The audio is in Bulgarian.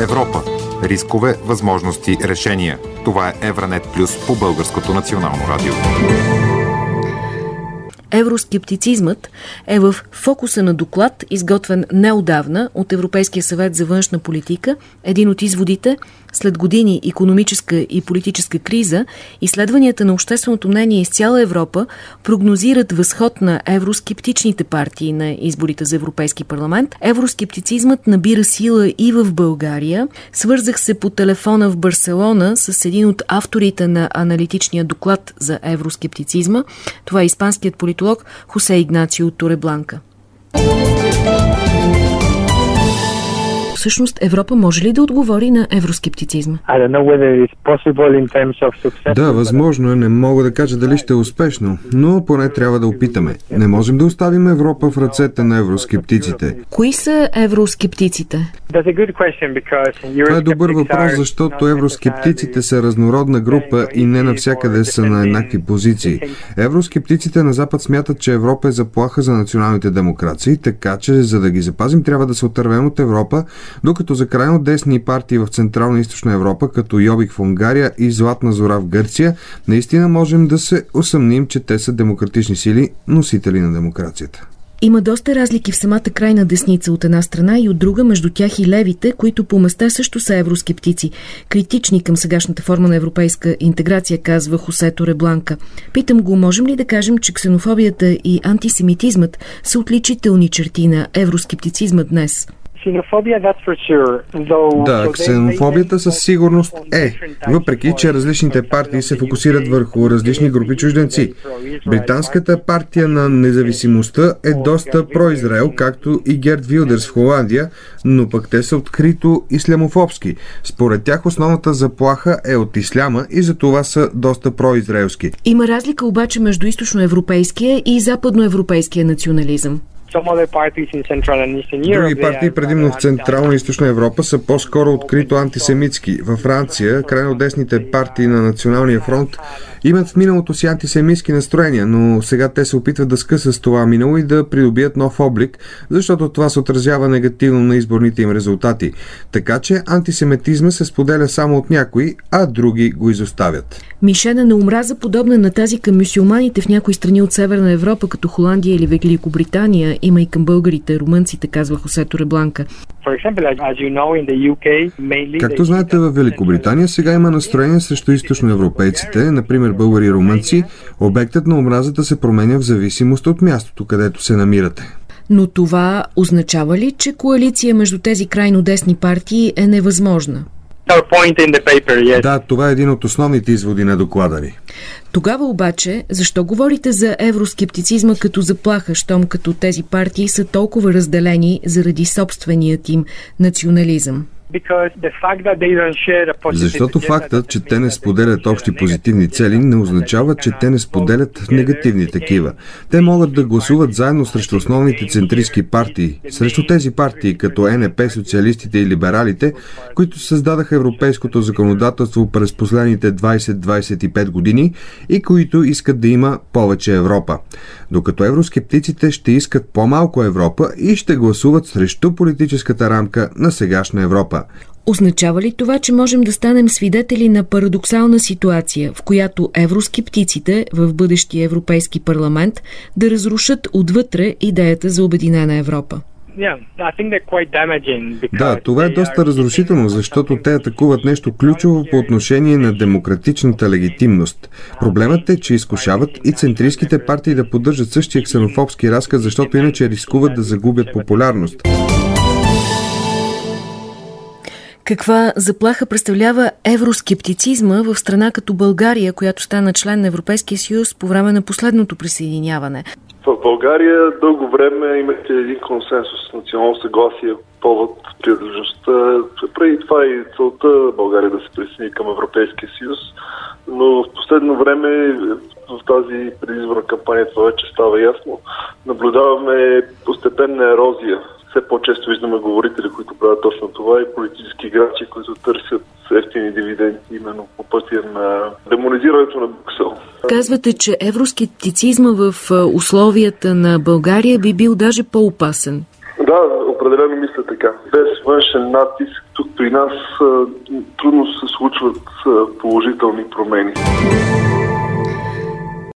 Европа. Рискове, възможности, решения. Това е Евранет Плюс по Българското национално радио. Евроскептицизмът е в фокуса на доклад, изготвен неодавна от Европейския съвет за външна политика. Един от изводите – след години економическа и политическа криза, изследванията на общественото мнение из цяла Европа прогнозират възход на евроскептичните партии на изборите за Европейски парламент. Евроскептицизмът набира сила и в България. Свързах се по телефона в Барселона с един от авторите на аналитичния доклад за евроскептицизма. Това е испанският политолог Хосе Игнацио Торебланка. Всъщност Европа може ли да отговори на евроскептицизма? Да, възможно е. Не мога да кажа дали ще е успешно, но поне трябва да опитаме. Не можем да оставим Европа в ръцете на евроскептиците. Кои са евроскептиците? Това е добър въпрос, защото евроскептиците са разнородна група и не навсякъде са на еднакви позиции. Евроскептиците на Запад смятат, че Европа е заплаха за националните демокрации, така че за да ги запазим трябва да се отървем от Европа, докато за крайно десни партии в Централна и Източна Европа, като Йобик в Унгария и Златна зора в Гърция, наистина можем да се усъмним, че те са демократични сили, носители на демокрацията. Има доста разлики в самата крайна десница от една страна и от друга, между тях и левите, които по места също са евроскептици. Критични към сегашната форма на европейска интеграция, казва Хосето Ребланка. Питам го, можем ли да кажем, че ксенофобията и антисемитизмът са отличителни черти на евроскептицизма днес? Да, ксенофобията със сигурност е, въпреки че различните партии се фокусират върху различни групи чужденци. Британската партия на независимостта е доста произраел, както и Герд Вилдерс в Холандия, но пък те са открито ислямофобски. Според тях основната заплаха е от исляма и за това са доста произраелски. Има разлика обаче между източноевропейския и западноевропейския национализъм. Други партии, предимно в Централна и Източна Европа, са по-скоро открито антисемитски. Във Франция, крайно десните партии на Националния фронт имат в миналото си антисемитски настроения, но сега те се опитват да скъсат с това минало и да придобият нов облик, защото това се отразява негативно на изборните им резултати. Така че антисемитизма се споделя само от някои, а други го изоставят. Мишена на омраза, подобна на тази към мюсюлманите в някои страни от Северна Европа, като Холандия или Великобритания, има и към българите, румънците, казва Хосето Ребланка. Както знаете, в Великобритания сега има настроение срещу източноевропейците, например българи и румънци. Обектът на омразата се променя в зависимост от мястото, където се намирате. Но това означава ли, че коалиция между тези крайно десни партии е невъзможна? Да, това е един от основните изводи на доклада ни. Тогава обаче, защо говорите за евроскептицизма като заплаха, щом като тези партии са толкова разделени заради собственият им национализъм? Защото фактът, че те не споделят общи позитивни цели, не означава, че те не споделят негативни такива. Те могат да гласуват заедно срещу основните центристски партии, срещу тези партии като НП, социалистите и либералите, които създадаха европейското законодателство през последните 20-25 години и които искат да има повече Европа. Докато евроскептиците ще искат по-малко Европа и ще гласуват срещу политическата рамка на сегашна Европа. Европа. Означава ли това, че можем да станем свидетели на парадоксална ситуация, в която евроскептиците в бъдещия Европейски парламент да разрушат отвътре идеята за Обединена Европа? Да, това е доста разрушително, защото те атакуват нещо ключово по отношение на демократичната легитимност. Проблемът е, че изкушават и центристските партии да поддържат същия ксенофобски разказ, защото иначе рискуват да загубят популярност. Каква заплаха представлява евроскептицизма в страна като България, която стана член на Европейския съюз по време на последното присъединяване? В България дълго време имаше един консенсус, национално съгласие по повод принадлежността. Преди това и целта България да се присъедини към Европейския съюз, но в последно време в тази предизборна кампания това вече става ясно. Наблюдаваме постепенна ерозия все по-често виждаме говорители, които правят точно това и политически играчи, които търсят ефтини дивиденти именно по пътя на демонизирането на Брюксел. Казвате, че евроскептицизма в условията на България би бил даже по-опасен. Да, определено мисля така. Без външен натиск тук при нас трудно се случват положителни промени.